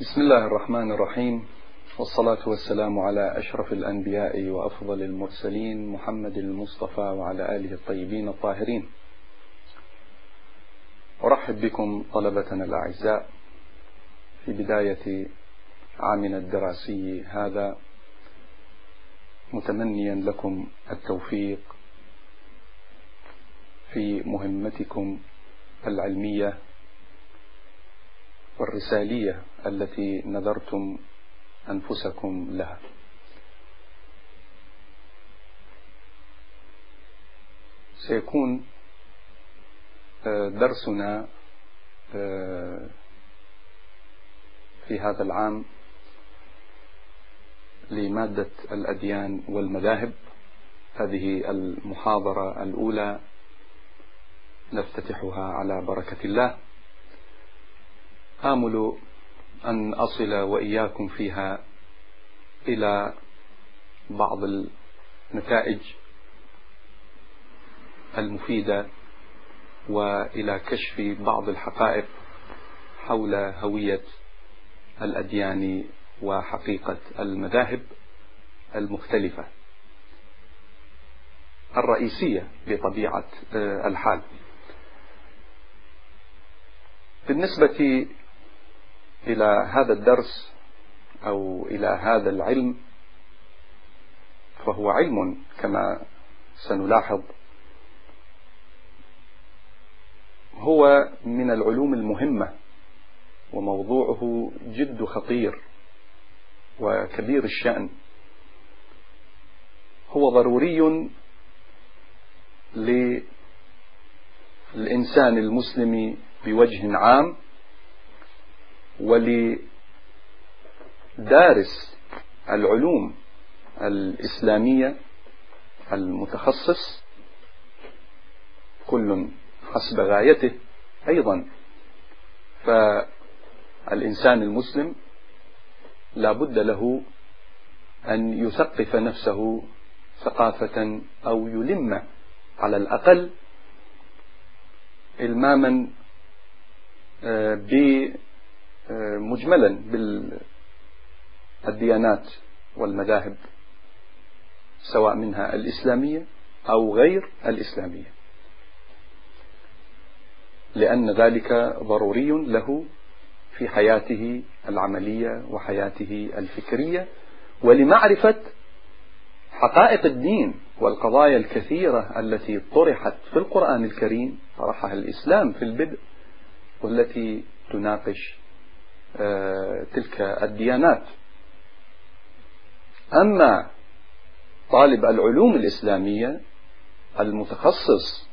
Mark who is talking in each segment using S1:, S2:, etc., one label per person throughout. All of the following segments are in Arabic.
S1: بسم الله الرحمن الرحيم والصلاة والسلام على أشرف الأنبياء وأفضل المرسلين محمد المصطفى وعلى آله الطيبين الطاهرين. أرحب بكم طلبتنا الأعزاء في بداية عامنا الدراسي هذا. متمنيا لكم التوفيق في مهمتكم العلمية والرسالية التي نذرتم أنفسكم لها. سيكون آه، درسنا آه، في هذا العام لمادة الأديان والمذاهب. هذه المحاضرة الأولى نفتتحها على بركة الله. آمل أن أصل وإياكم فيها إلى بعض النتائج المفيدة وإلى كشف بعض الحقائق حول هوية الأديان وحقيقة المذاهب المختلفة. الرئيسية بطبيعة الحال. بالنسبة إلى هذا الدرس أو إلى هذا العلم فهو علم كما سنلاحظ. هو من العلوم المهمة وموضوعه جد خطير وكبير الشأن. هو ضروري للإنسان المسلم بوجه عام ولدارس العلوم الإسلامية المتخصص كل حسب غايته أيضا. فالإنسان المسلم لا بد له أن يثقف نفسه ثقافة أو يلم على الأقل إلماما مجملا بالديانات والمذاهب سواء منها الإسلامية أو غير الإسلامية. لأن ذلك ضروري له في حياته العملية وحياته الفكرية. ولمعرفة حقائق الدين والقضايا الكثيرة التي طرحت في القرآن الكريم طرحها الإسلام في البدء والتي تناقش تلك الديانات. أما طالب العلوم الإسلامية المتخصص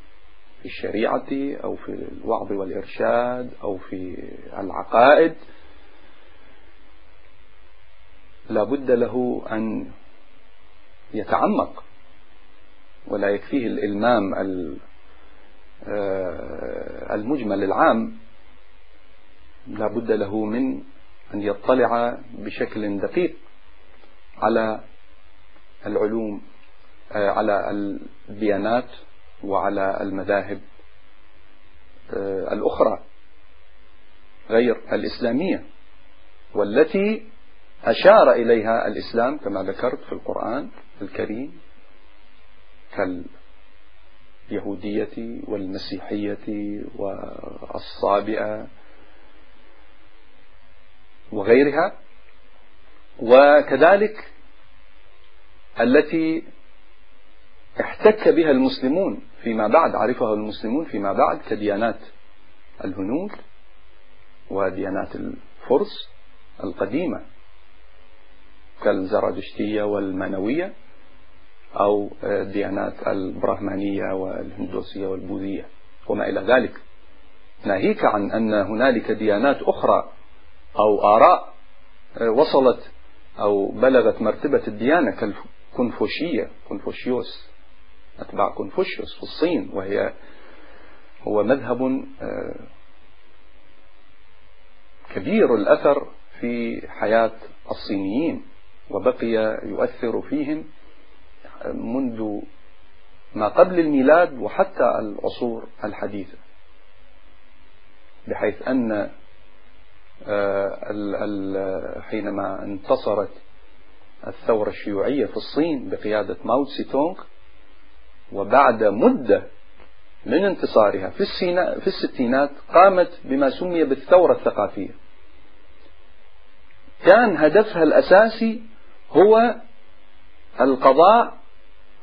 S1: في الشريعة أو في الوعظ والإرشاد أو في العقائد لا بد له أن يتعمق ولا يكفيه الإلمام آه، المجمل العام لا بد له من أن يطلع بشكل دقيق على العلوم آه، على الديانات وعلى المذاهب آه، الأخرى غير الإسلامية والتي أشار إليها الإسلام كما ذكرت في القرآن الكريم كاليهودية والمسيحية والصابئة وغيرها وكذلك التي احتك بها المسلمون فيما بعد عرفها المسلمون فيما بعد كديانات الهنود وديانات الفرس القديمة كالزرادشتية والمنوية أو الديانات البراهمانية والهندوسية والبوذية وما إلى ذلك. ناهيك عن أن هنالك ديانات أخرى أو آراء آه، وصلت أو بلغت مرتبة الديانة كالكونفوشية كونفوشيوس أتباع كونفوشيوس في الصين وهي هو مذهب آه، كبير الأثر في حياة الصينيين وبقي يؤثر فيهم منذ ما قبل الميلاد وحتى العصور الحديثة بحيث أن آه، حينما انتصرت الثورة الشيوعية في الصين بقيادة ماو تسي تونغ وبعد مدة من انتصارها في, في الستينات قامت بما سمي بالثورة الثقافية. كان هدفها الأساسي هو القضاء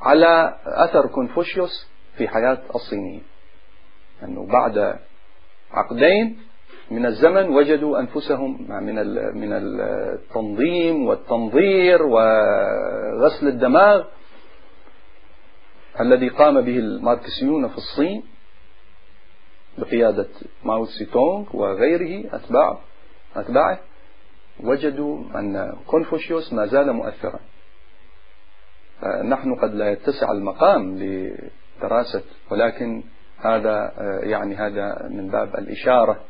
S1: على أثر كونفوشيوس في حياة الصينيين. أنه بعد عقدين من الزمن وجدوا أنفسهم من من التنظيم والتنظير وغسل الدماغ الذي قام به الماركسيون في الصين بقيادة ماو سي تونغ وغيره أتباع أتباعه وجدوا أن كونفوشيوس ما زال مؤثرا. نحن قد لا يتسع المقام لدراسة ولكن هذا يعني هذا من باب الإشارة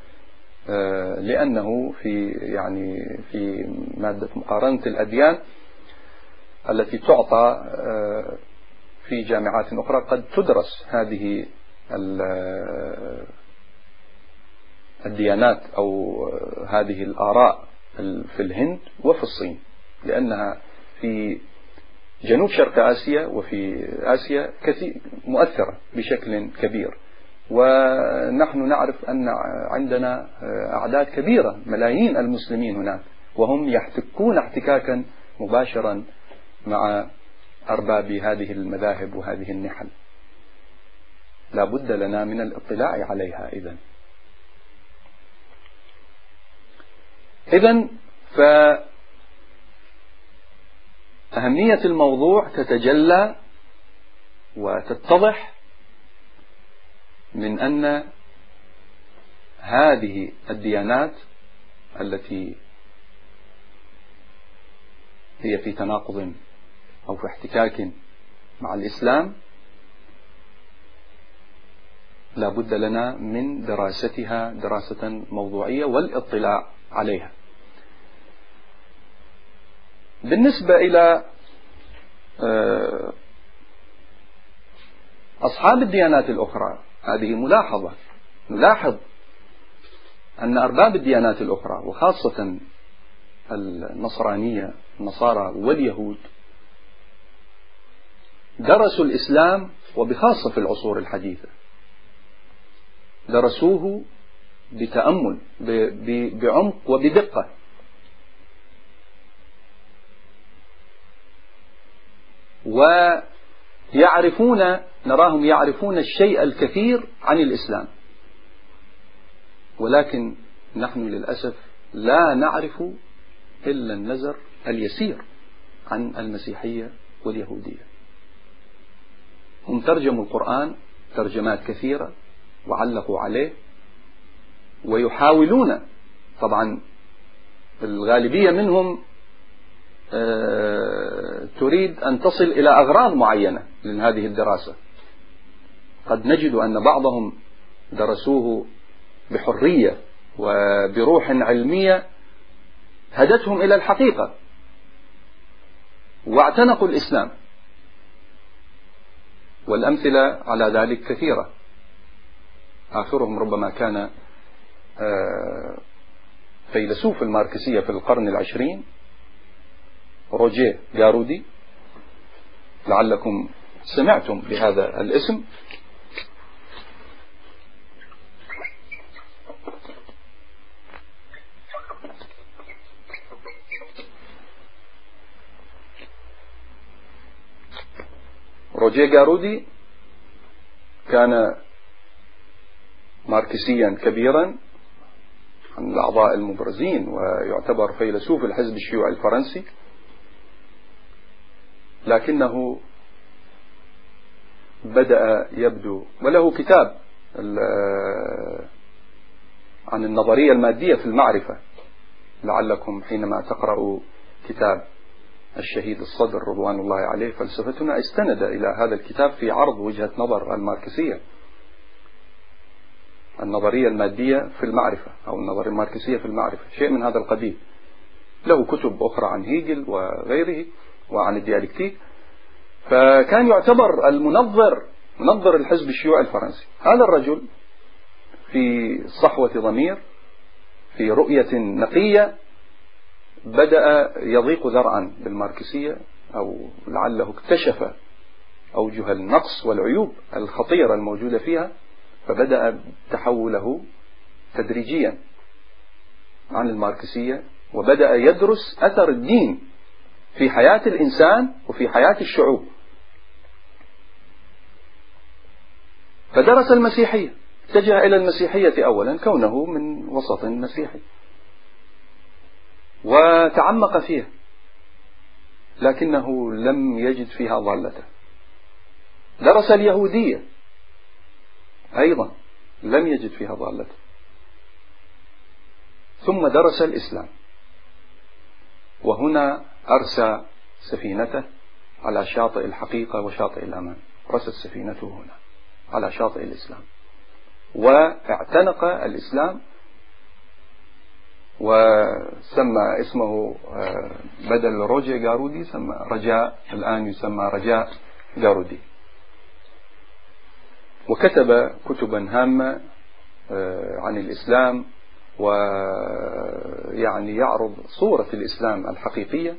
S1: لأنه في يعني في مادة مقارنة الأديان التي تعطى في جامعات أخرى قد تدرس هذه الديانات أو هذه الآراء في الهند وفي الصين لأنها في جنوب شرق آسيا وفي آسيا مؤثرة بشكل كبير. ونحن نعرف أن عندنا أعداد كبيرة ملايين المسلمين هناك وهم يحتكون احتكاكا مباشرا مع أرباب هذه المذاهب وهذه النحل. لا بد لنا من الاطلاع عليها إذن. إذن فأهمية الموضوع تتجلى وتتضح من أن هذه الديانات التي هي في تناقض أو في احتكاك مع الإسلام لا بد لنا من دراستها دراسة موضوعية والاطلاع عليها. بالنسبة إلى آه، أصحاب الديانات الأخرى هذه ملاحظة. نلاحظ أن أرباب الديانات الأخرى وخاصة النصرانية النصارى واليهود درسوا الإسلام وبخاصة في العصور الحديثة درسوه بتأمل بعمق وبدقة. ويعرفون نراهم يعرفون الشيء الكثير عن الإسلام. ولكن نحن للأسف لا نعرف إلا النزر اليسير عن المسيحية واليهودية. هم ترجموا القرآن ترجمات كثيرة وعلقوا عليه ويحاولون طبعا الغالبية منهم آه، تريد أن تصل إلى أغراض معينة من هذه الدراسة. قد نجد أن بعضهم درسوه بحرية وبروح علمية هدتهم إلى الحقيقة واعتنقوا الإسلام. والأمثلة على ذلك كثيرة. آخرهم ربما كان آه، فيلسوف الماركسية في القرن العشرين روجيه جارودي. لعلكم سمعتم بهذا الاسم. روجيه جارودي كان ماركسيا كبيرا من الأعضاء المبرزين ويعتبر فيلسوف الحزب الشيوعي الفرنسي لكنه بدأ يبدو وله كتاب عن النظرية المادية في المعرفة لعلكم حينما تقرأوا كتاب الشهيد الصدر رضوان الله عليه فلسفتنا استند إلى هذا الكتاب في عرض وجهة نظر الماركسية. النظرية المادية في المعرفة أو النظرية الماركسية في المعرفة. شيء من هذا القبيل. له كتب أخرى عن هيجل وغيره وعن الديالكتيك. فكان يعتبر المنظر منظر الحزب الشيوعي الفرنسي. هذا الرجل في صحوة ضمير في رؤية نقية بدأ يضيق ذرعا بالماركسية أو لعله اكتشف أوجه النقص والعيوب الخطيرة الموجودة فيها فبدأ تحوله تدريجيا عن الماركسية وبدأ يدرس أثر الدين في حياة الإنسان وفي حياة الشعوب. فدرس المسيحية اتجه إلى المسيحية أولا كونه من وسط مسيحي وتعمق فيها لكنه لم يجد فيها ضالته. درس اليهودية أيضا لم يجد فيها ضالته. ثم درس الإسلام وهنا أرسى سفينته على شاطئ الحقيقة وشاطئ الأمان. رست سفينته هنا على شاطئ الإسلام. وإعتنق الإسلام وسمى اسمه آه، بدل روجي جارودي سمى رجاء الآن يسمى رجاء جارودي. وكتب كتبا هامة آه، عن الإسلام ويعني يعرض صورة الإسلام الحقيقية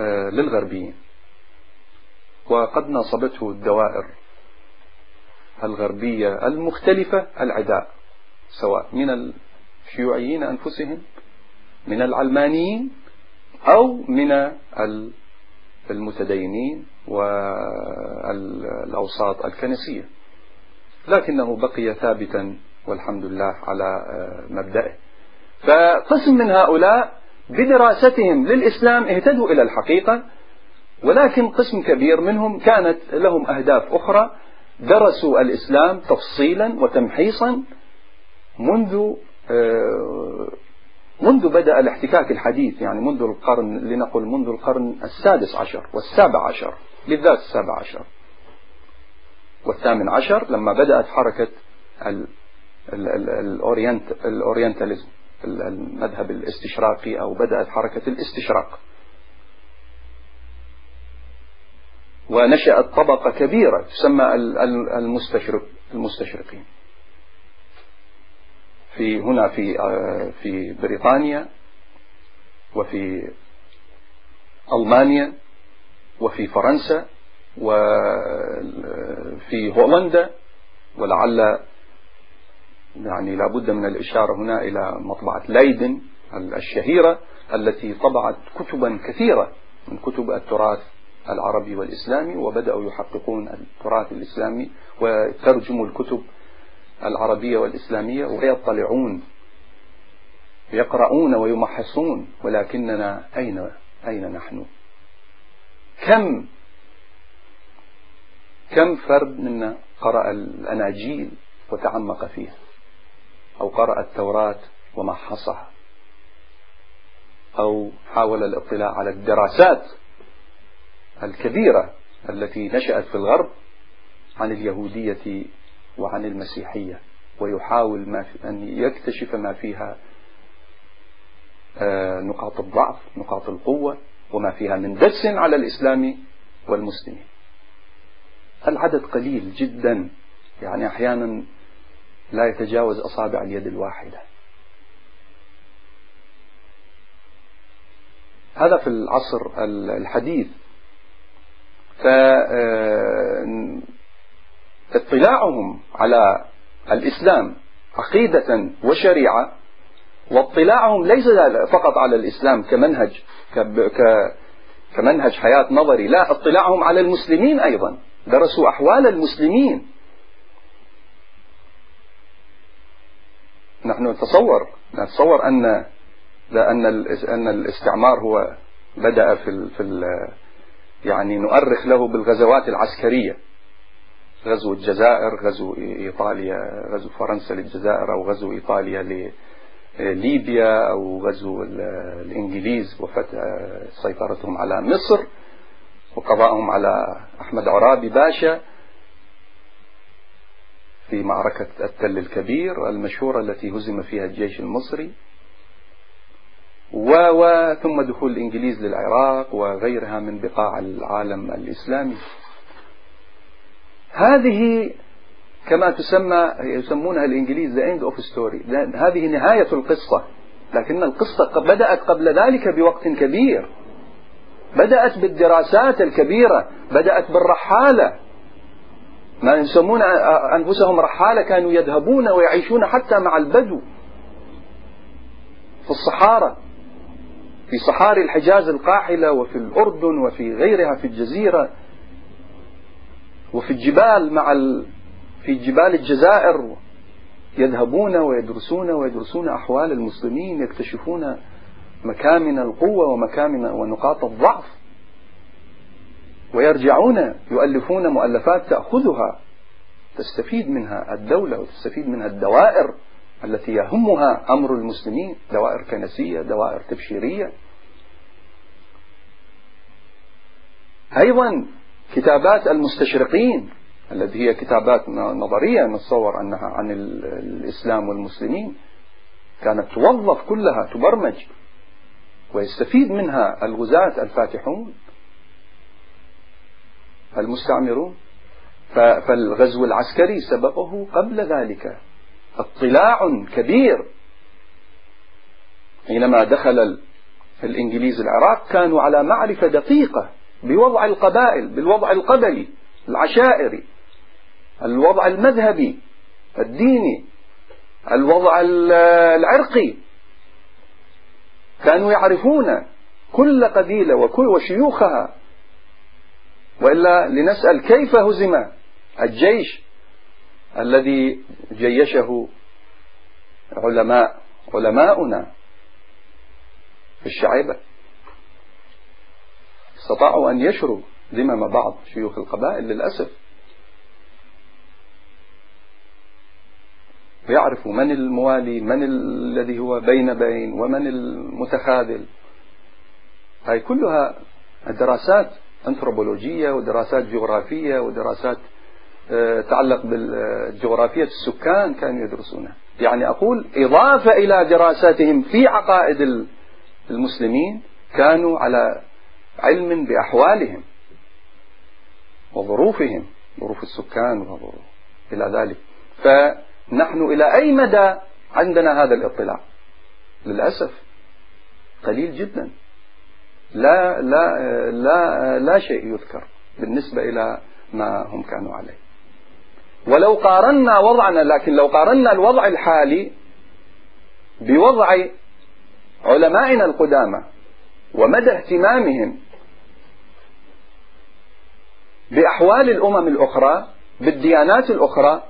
S1: آه، للغربيين. وقد ناصبته الدوائر الغربية المختلفة العداء سواء من الشيوعيين أنفسهم؟ من العلمانيين أو من المتدينين والأوساط الكنسية. لكنه بقي ثابتا والحمد لله على مبدأه فقسم من هؤلاء بدراستهم للإسلام اهتدوا إلى الحقيقة ولكن قسم كبير منهم كانت لهم أهداف أخرى. درسوا الإسلام تفصيلا وتمحيصا منذ آه، منذ بدأ الاحتكاك الحديث يعني منذ القرن لنقل منذ القرن السادس عشر والسابع عشر بالذات السابع عشر والثامن عشر لما بدأت حركة الأورينتاليزم المذهب الاستشراقي أو بدأت حركة الاستشراق. ونشأت طبقة كبيرة تسمى المستشرق المستشرقين. في هنا في آه، في بريطانيا وفي ألمانيا وفي فرنسا وفي هولندا ولعل يعني لابد من الإشارة هنا إلى مطبعة ليدن الشهيرة التي طبعت كتبا كثيرة من كتب التراث العربي والإسلامي وبدأوا يحققون التراث الإسلامي وترجموا الكتب العربية والإسلامية ويطلعون يقرؤون ويمحصون ولكننا أين أين نحن؟ كم كم فرد منا قرأ الأناجيل وتعمق فيها أو قرأ التوراة ومحصها أو حاول الاطلاع على الدراسات الكبيرة التي نشأت في الغرب عن اليهودية وعن المسيحية ويحاول ما في أن يكتشف ما فيها آه، نقاط الضعف نقاط القوة وما فيها من دس على الإسلام والمسلمين. العدد قليل جدا. يعني أحيانا لا يتجاوز أصابع اليد الواحدة. هذا في العصر الحديث. فاطلاعهم على الإسلام عقيدة وشريعة واطلاعهم ليس فقط على الإسلام كمنهج كمنهج حياة نظري لا اطلاعهم على المسلمين أيضا. درسوا أحوال المسلمين. نحن نتصور نتصور أن أن أن الاستعمار هو بدأ في في يعني نؤرخ له بالغزوات العسكرية. غزو الجزائر غزو إيطاليا غزو فرنسا للجزائر أو غزو إيطاليا لليبيا أو غزو الإنجليز وفتح سيطرتهم على مصر وقضاءهم على أحمد عرابي باشا في معركة التل الكبير المشهورة التي هزم فيها الجيش المصري. و ثم دخول الإنجليز للعراق وغيرها من بقاع العالم الإسلامي. هذه كما تسمى يسمونها الإنجليز the end of story. هذه نهاية القصة. لكن القصة بدأت قبل ذلك بوقت كبير. بدأت بالدراسات الكبيرة بدأت بالرحالة. ما يسمون أنفسهم رحالة كانوا يذهبون ويعيشون حتى مع البدو في الصحارى في صحاري الحجاز القاحلة وفي الأردن وفي غيرها في الجزيرة. وفي الجبال مع ال... في جبال الجزائر يذهبون ويدرسون ويدرسون أحوال المسلمين يكتشفون مكامن القوة ومكامن ونقاط الضعف. ويرجعون يؤلفون مؤلفات تأخذها تستفيد منها الدولة وتستفيد منها الدوائر التي يهمها أمر المسلمين دوائر كنسية دوائر تبشيرية. أيضا كتابات المستشرقين التي هي كتابات نظرية نتصور أنها عن الإسلام والمسلمين كانت توظف كلها تبرمج ويستفيد منها الغزاة الفاتحون المستعمرون. فالغزو العسكري سبقه قبل ذلك. اطلاع كبير. حينما دخل الإنجليز العراق كانوا على معرفة دقيقة بوضع القبائل بالوضع القبلي العشائري الوضع المذهبي الديني الوضع العرقي. كانوا يعرفون كل قبيلة وكل وشيوخها. وإلا لنسأل كيف هزم الجيش الذي جيشه علماء علماؤنا في الشعيبة؟ استطاعوا أن يشروا ذمم بعض شيوخ القبائل للأسف. ويعرفوا من الموالي من الذي هو بين بين ومن المتخاذل. هاي كلها دراسات أنثروبولوجية ودراسات جغرافية ودراسات آه، تعلق بالجغرافية السكان كانوا يدرسونها. يعني أقول إضافة إلى دراساتهم في عقائد المسلمين كانوا على علم بأحوالهم وظروفهم ظروف السكان وظروف إلى ذلك. فنحن إلى أي مدى عندنا هذا الاطلاع؟ للأسف قليل جدا. لا لا لا لا شيء يذكر بالنسبة إلى ما هم كانوا عليه. ولو قارنا وضعنا لكن لو قارنا الوضع الحالي بوضع علمائنا القدامى ومدى اهتمامهم بأحوال الأمم الأخرى بالديانات الأخرى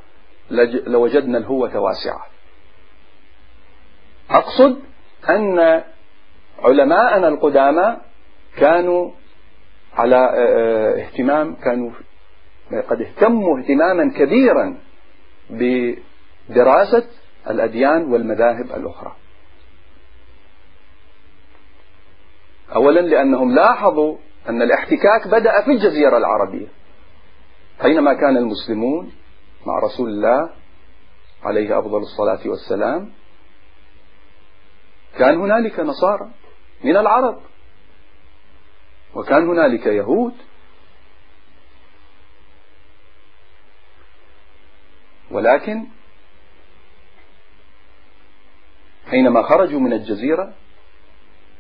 S1: لوجدنا الهوة واسعة. أقصد أن علماءنا القدامى كانوا على اهتمام كانوا قد اهتموا اهتماما كبيرا بدراسة الأديان والمذاهب الأخرى. أولا لأنهم لاحظوا أن الاحتكاك بدأ في الجزيرة العربية حينما كان المسلمون مع رسول الله عليه أفضل الصلاة والسلام كان هنالك نصارى من العرب وكان هنالك يهود. ولكن حينما خرجوا من الجزيرة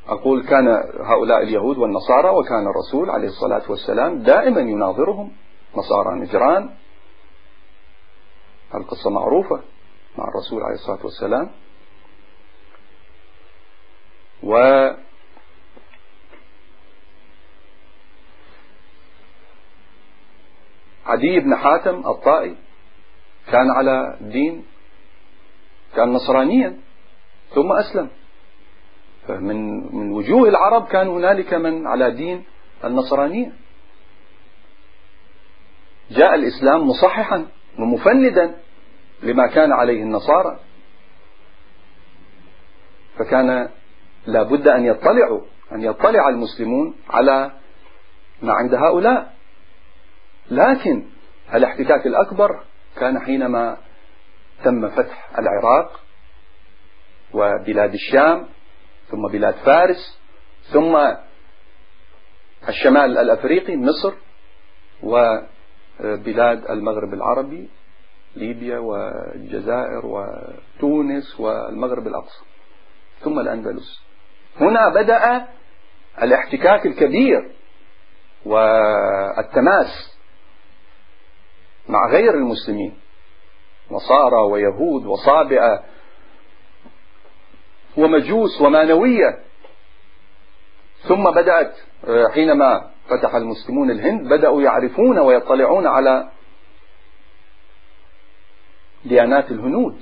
S1: أقول كان هؤلاء اليهود والنصارى وكان الرسول عليه الصلاة والسلام دائما يناظرهم نصارى نجران القصة معروفة مع الرسول عليه الصلاة والسلام. و عدي بن حاتم الطائي كان على دين كان نصرانيا ثم أسلم. فمن من وجوه العرب كان هنالك من على دين النصرانية. جاء الإسلام مصححا ومفندا لما كان عليه النصارى. فكان لا بد أن يطلعوا أن يطلع المسلمون على ما عند هؤلاء. لكن الاحتكاك الأكبر كان حينما تم فتح العراق وبلاد الشام ثم بلاد فارس ثم الشمال الأفريقي مصر وبلاد المغرب العربي ليبيا والجزائر وتونس والمغرب الأقصى ثم الأندلس. هنا بدأ الاحتكاك الكبير والتماس مع غير المسلمين نصارى ويهود وصابئة ومجوس ومانوية ثم بدأت حينما فتح المسلمون الهند بدأوا يعرفون ويطلعون على ديانات الهنود.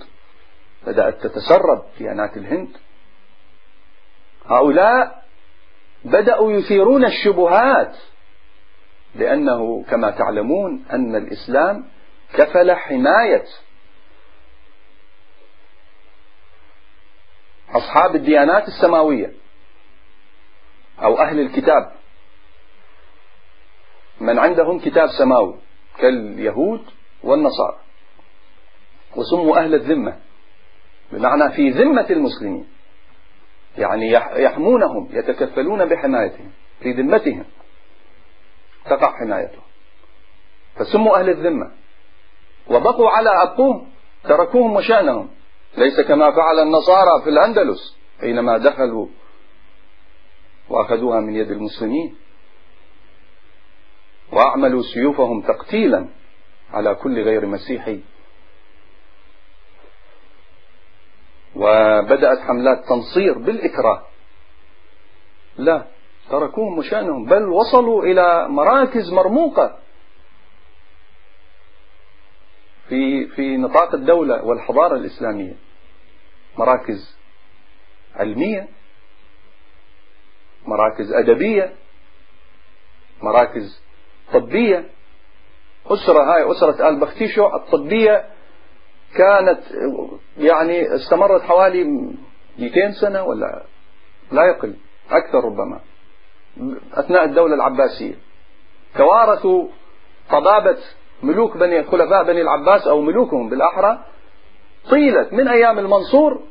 S1: بدأت تتسرب ديانات الهند. هؤلاء بدأوا يثيرون الشبهات لأنه كما تعلمون أن الإسلام كفل حماية أصحاب الديانات السماوية أو أهل الكتاب. من عندهم كتاب سماوي كاليهود والنصارى وسموا أهل الذمة بمعنى في ذمة المسلمين يعني يحمونهم يتكفلون بحمايتهم في ذمتهم تقع حمايتهم. فسموا أهل الذمة وبقوا على أبقوهم تركوهم وشأنهم. ليس كما فعل النصارى في الأندلس حينما دخلوا وأخذوها من يد المسلمين. وأعملوا سيوفهم تقتيلا على كل غير مسيحي. وبدأت حملات تنصير بالإكراه. لا تركوهم وشأنهم بل وصلوا إلى مراكز مرموقة. في في نطاق الدولة والحضارة الإسلامية. مراكز علمية مراكز أدبية مراكز طبية. أسرة هاي أسرة آل بختيشو الطبية كانت يعني استمرت حوالي 200 سنة ولا لا يقل أكثر ربما أثناء الدولة العباسية. توارثوا طبابة ملوك بني خلفاء بني العباس أو ملوكهم بالأحرى طيلت من أيام المنصور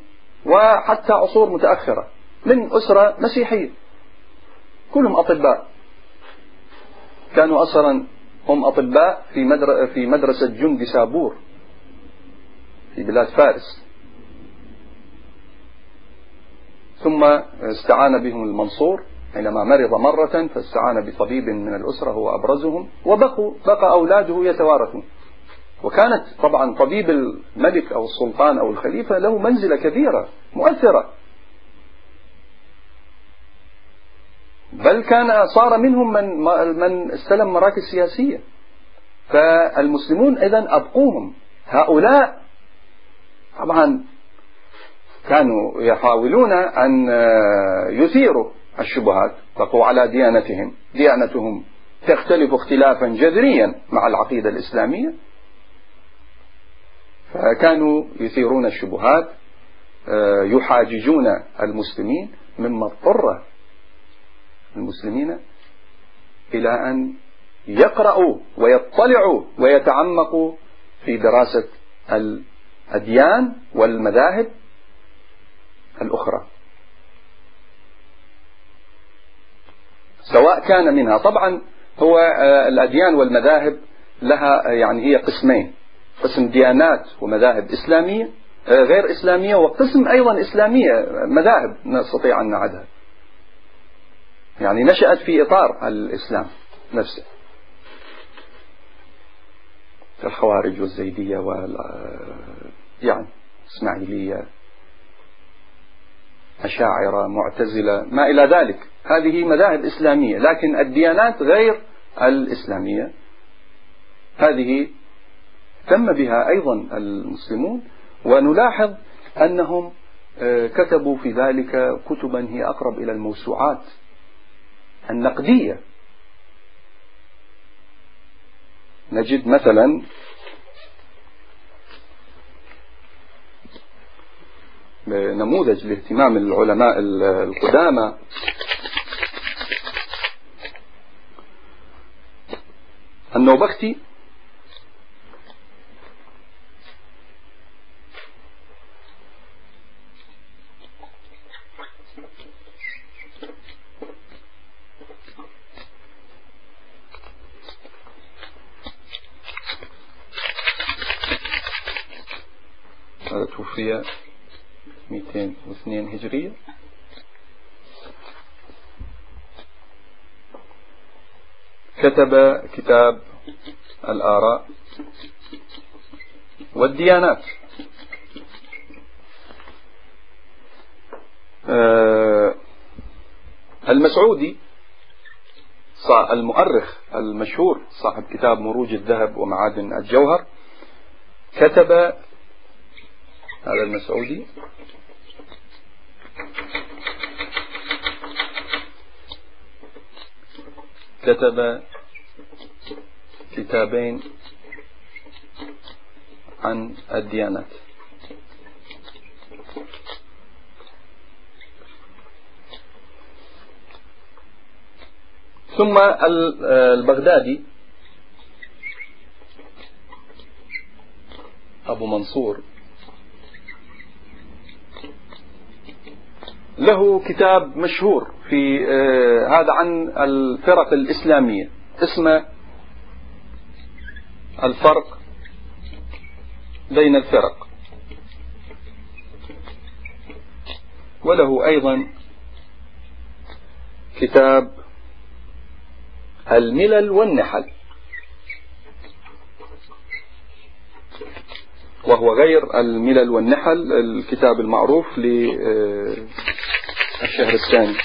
S1: وحتى عصور متأخرة من أسرة مسيحية. كلهم أطباء. كانوا أصلا هم أطباء في في مدرسة جندي سابور في بلاد فارس. ثم استعان بهم المنصور حينما مرض مرة فاستعان بطبيب من الأسرة هو أبرزهم وبقوا بقى أولاده يتوارثون. وكانت طبعا طبيب الملك أو السلطان أو الخليفة له منزلة كبيرة مؤثرة. بل كان صار منهم من من استلم مراكز سياسية. فالمسلمون إذا أبقوهم. هؤلاء طبعا كانوا يحاولون أن يثيروا. الشبهات بقوا على ديانتهم. ديانتهم تختلف اختلافا جذريا مع العقيدة الإسلامية. فكانوا يثيرون الشبهات آه، يحاججون المسلمين مما اضطر المسلمين إلى أن يقرأوا ويطلعوا ويتعمقوا في دراسة الأديان والمذاهب الأخرى. سواء كان منها. طبعا هو آه، الأديان والمذاهب لها يعني هي قسمين. قسم ديانات ومذاهب إسلامية آه، غير إسلامية وقسم أيضا إسلامية مذاهب نستطيع أن نعدها. يعني نشأت في إطار الإسلام نفسه. الخوارج والزيدية وال يعني إسماعيلية. أشاعرة معتزلة ما إلى ذلك. هذه مذاهب إسلامية لكن الديانات غير الإسلامية. هذه اهتم بها أيضا المسلمون ونلاحظ أنهم آه، كتبوا في ذلك كتبا هي أقرب إلى الموسوعات النقدية. نجد مثلا نموذج لاهتمام العلماء القدامى. النوبختي توفي 202 هجرية كتب كتاب الآراء والديانات. آه، المسعودي المؤرخ المشهور صاحب كتاب مروج الذهب ومعادن الجوهر كتب هذا المسعودي كتب كتابين عن الديانات. ثم البغدادي. أبو منصور. له كتاب مشهور في آه، هذا عن الفرق الإسلامية. اسمه الفرق بين الفرق. وله أيضا كتاب الملل والنحل وهو غير الملل والنحل الكتاب المعروف للشهر الثاني.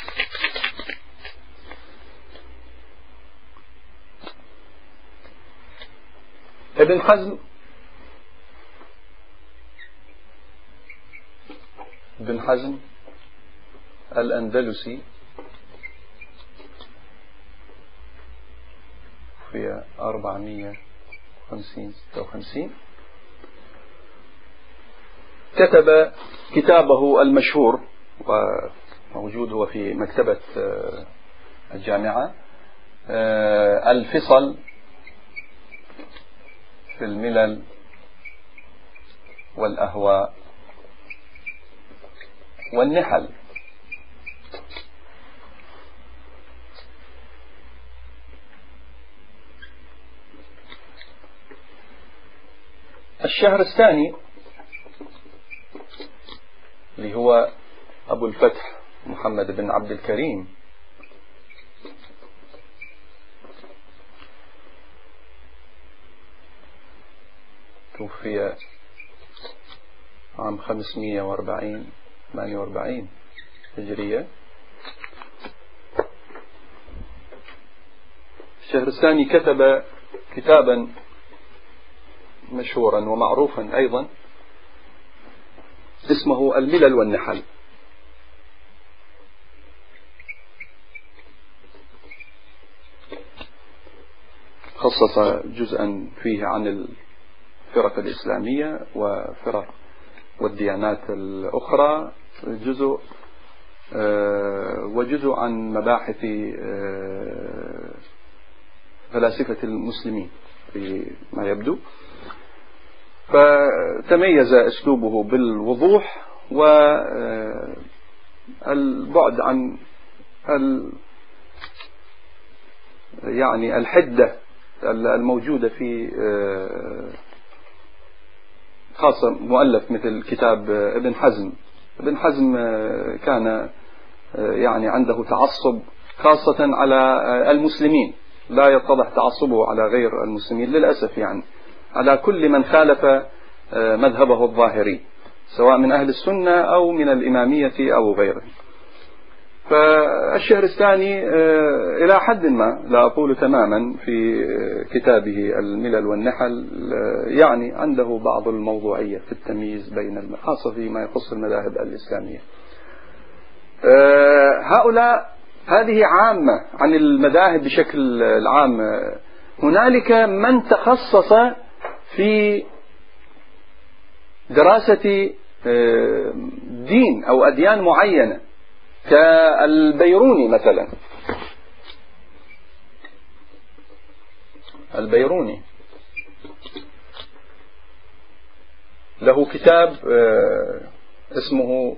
S1: ابن حزم ابن حزم الأندلسي. في أربعمية وخمسين ستة وخمسين. كتب كتابه المشهور وموجود هو في مكتبة آه، الجامعة آه، الفصل في الملل والأهواء والنحل. الشهر الثاني اللي هو أبو الفتح محمد بن عبد الكريم. توفي عام 540 48 هجرية. الشهر الثاني كتب كتابا مشهورا ومعروفا أيضا اسمه الملل والنحل. خصص جزءا فيه عن الفرق الإسلامية وفرق والديانات الأخرى جزء آه، وجزء عن مباحث آه، فلاسفة المسلمين فيما يبدو. فتميز أسلوبه بالوضوح والبعد آه، عن ال يعني الحدة الموجودة في آه، خاصة مؤلف مثل كتاب ابن حزم. ابن حزم آه، كان يعني عنده تعصب خاصة على المسلمين. لا يتضح تعصبه على غير المسلمين للأسف يعني. على كل من خالف آه، مذهبه الظاهري سواء من أهل السنة أو من الإمامية أو غيره. فالشهر الثاني آه، إلى حد ما لا أقول تماما في كتابه الملل والنحل آه، يعني عنده بعض الموضوعية في التمييز بين خاصة فيما يخص المذاهب الإسلامية. هؤلاء هذه عامة عن المذاهب بشكل العام هنالك من تخصص في دراسة آه، دين أو أديان معينة. كالبيروني مثلا. البيروني. له كتاب آه، اسمه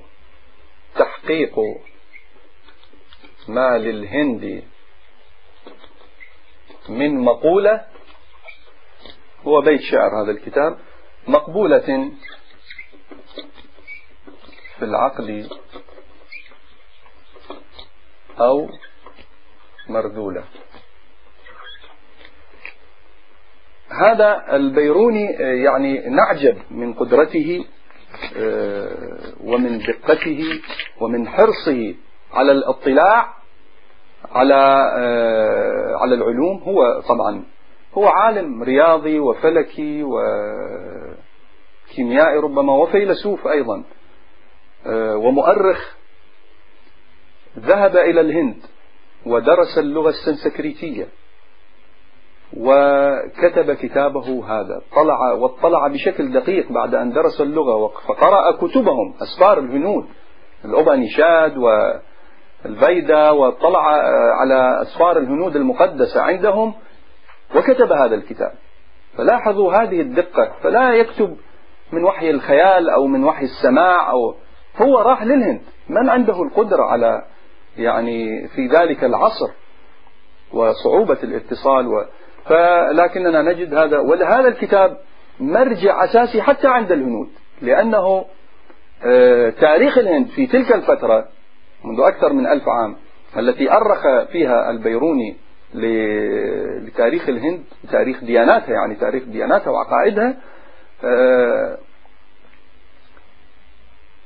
S1: تحقيق ما للهند من مقولة. هو بيت شعر هذا الكتاب. مقبولة في العقل أو مرذولة هذا البيروني يعني نعجب من قدرته آه، ومن دقته ومن حرصه على الاطلاع على آه، على العلوم. هو طبعا هو عالم رياضي وفلكي وكيميائي ربما وفيلسوف أيضا آه، ومؤرخ ذهب إلى الهند ودرس اللغة السنسكريتية وكتب كتابه هذا. طلع واطلع بشكل دقيق بعد أن درس اللغة فقرأ كتبهم أسفار الهنود الأوبانيشاد والفيدا واطلع على أسفار الهنود المقدسة عندهم وكتب هذا الكتاب. فلاحظوا هذه الدقة فلا يكتب من وحي الخيال أو من وحي السماع أو هو راح للهند. من عنده القدرة على يعني في ذلك العصر وصعوبة الاتصال و فلكننا نجد هذا ولهذا الكتاب مرجع أساسي حتى عند الهنود لأنه آه، تاريخ الهند في تلك الفترة منذ أكثر من ألف عام التي أرخ فيها البيروني لتاريخ الهند تاريخ دياناتها يعني تاريخ دياناتها وعقائدها آه،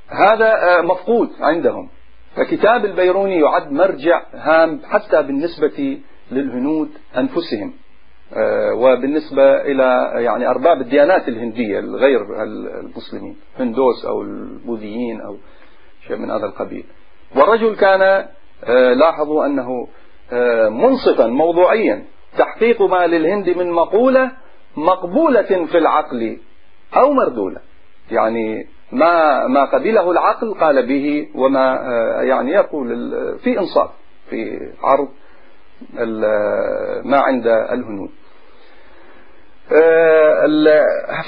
S1: هذا آه، مفقود عندهم. فكتاب البيروني يعد مرجع هام حتى بالنسبة للهنود أنفسهم. آه، وبالنسبة إلى يعني أرباب الديانات الهندية الغير المسلمين هندوس أو البوذيين أو شيء من هذا القبيل. والرجل كان آه، لاحظوا أنه آه، منصفا موضوعيا تحقيق ما للهند من مقولة مقبولة في العقل أو مردولة. يعني ما ما قبله العقل قال به وما يعني يقول في إنصاف في عرض ما عند الهنود. آه،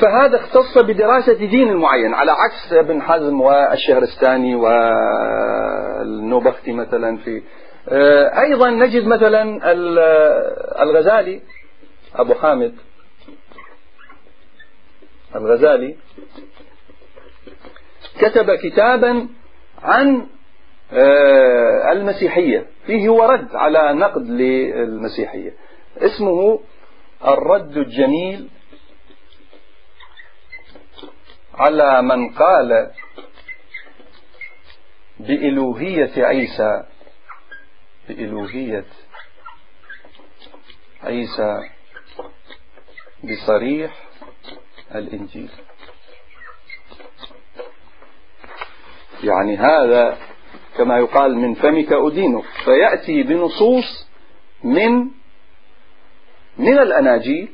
S1: فهذا اختص بدراسة دين معين. على عكس ابن حزم والشهرستاني والنوبختي مثلا في آه، أيضا نجد مثلا الغزالي أبو حامد الغزالي كتب كتابا عن آه، المسيحية. فيه ورد على نقد للمسيحية. اسمه الرد الجميل على من قال بإلوهية عيسى بإلوهية عيسى بصريح الإنجيل. يعني هذا كما يقال من فمك أدينك. فيأتي بنصوص من من الأناجيل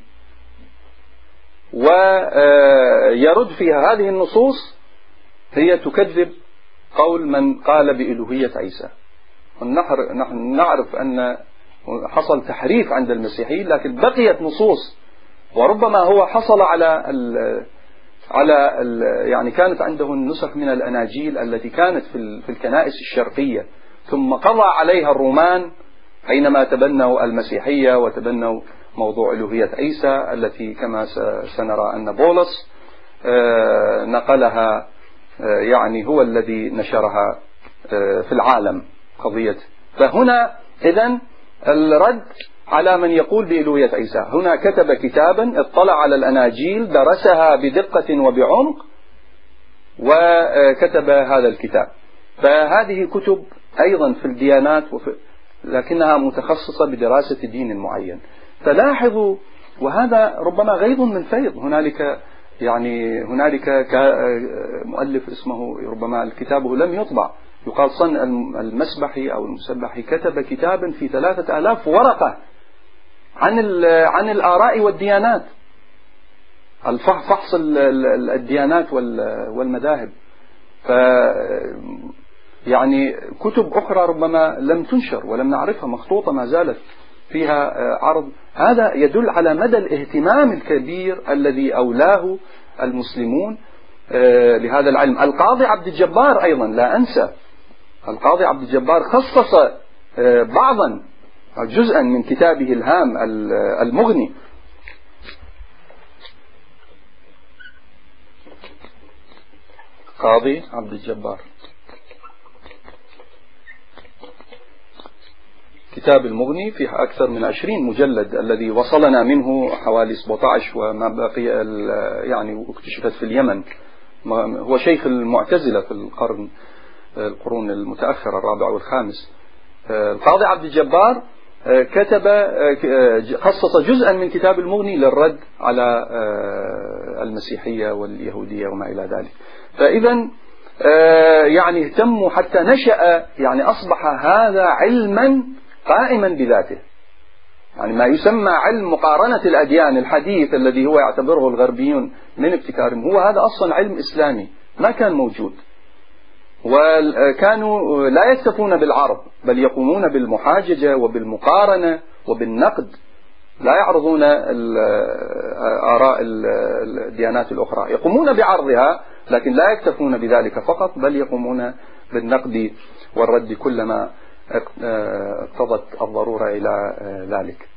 S1: ويرد فيها هذه النصوص هي تكذب قول من قال بإلوهية عيسى. نحن نعرف أن حصل تحريف عند المسيحيين لكن بقيت نصوص وربما هو حصل على على يعني كانت عنده النسخ من الأناجيل التي كانت في الكنائس الشرقية. ثم قضى عليها الرومان حينما تبنوا المسيحية وتبنوا موضوع ألوهية عيسى التي كما سنرى أن بولس آه، نقلها آه، يعني هو الذي نشرها آه، في العالم. قضية. فهنا إذا الرد على من يقول بألوهية عيسى. هنا كتب كتابا اطلع على الأناجيل درسها بدقة وبعمق وكتب هذا الكتاب. فهذه كتب أيضا في الديانات وفي لكنها متخصصة بدراسة دين معين. فلاحظوا وهذا ربما غيظ من فيض. هنالك يعني هنالك مؤلف اسمه ربما كتابه لم يطبع. يقال صن المسبحي أو المسبحي كتب كتابا في ثلاثة آلاف ورقة. عن عن الآراء والديانات. فحص الديانات والمذاهب. ف يعني كتب أخرى ربما لم تنشر ولم نعرفها مخطوطة ما زالت فيها آه، عرض. هذا يدل على مدى الاهتمام الكبير الذي أولاه المسلمون آه، لهذا العلم. القاضي عبد الجبار أيضا لا أنسى. القاضي عبد الجبار خصص آه، بعضا جزءا من كتابه الهام المغني. قاضي عبد الجبار. كتاب المغني فيه أكثر من عشرين مجلد الذي وصلنا منه حوالي 17 وما بقي يعني اكتشفت في اليمن. هو شيخ المعتزلة في القرن القرون المتأخرة الرابع والخامس. آه، القاضي عبد الجبار كتب خصص جزءا من كتاب المغني للرد على المسيحية واليهودية وما إلى ذلك. فإذا يعني اهتموا حتى نشأ يعني أصبح هذا علما قائما بذاته. يعني ما يسمى علم مقارنة الأديان الحديث الذي هو يعتبره الغربيون من ابتكارهم هو هذا أصلا علم إسلامي ما كان موجود. وكانوا لا يكتفون بالعرض بل يقومون بالمحاججة وبالمقارنة وبالنقد. لا يعرضون آراء الديانات الأخرى. يقومون بعرضها لكن لا يكتفون بذلك فقط بل يقومون بالنقد والرد كلما اقتضت الضرورة إلى ذلك.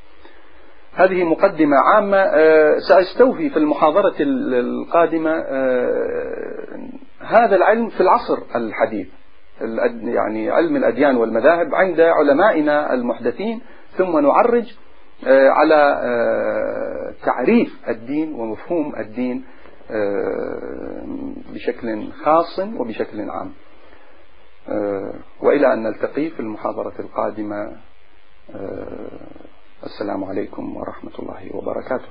S1: هذه مقدمة عامة. سأستوفي في المحاضرة القادمة هذا العلم في العصر الحديث يعني علم الأديان والمذاهب عند علمائنا المحدثين ثم نعرج على تعريف الدين ومفهوم الدين بشكل خاص وبشكل عام. وإلى أن نلتقي في المحاضرة القادمة. السلام عليكم ورحمة الله وبركاته.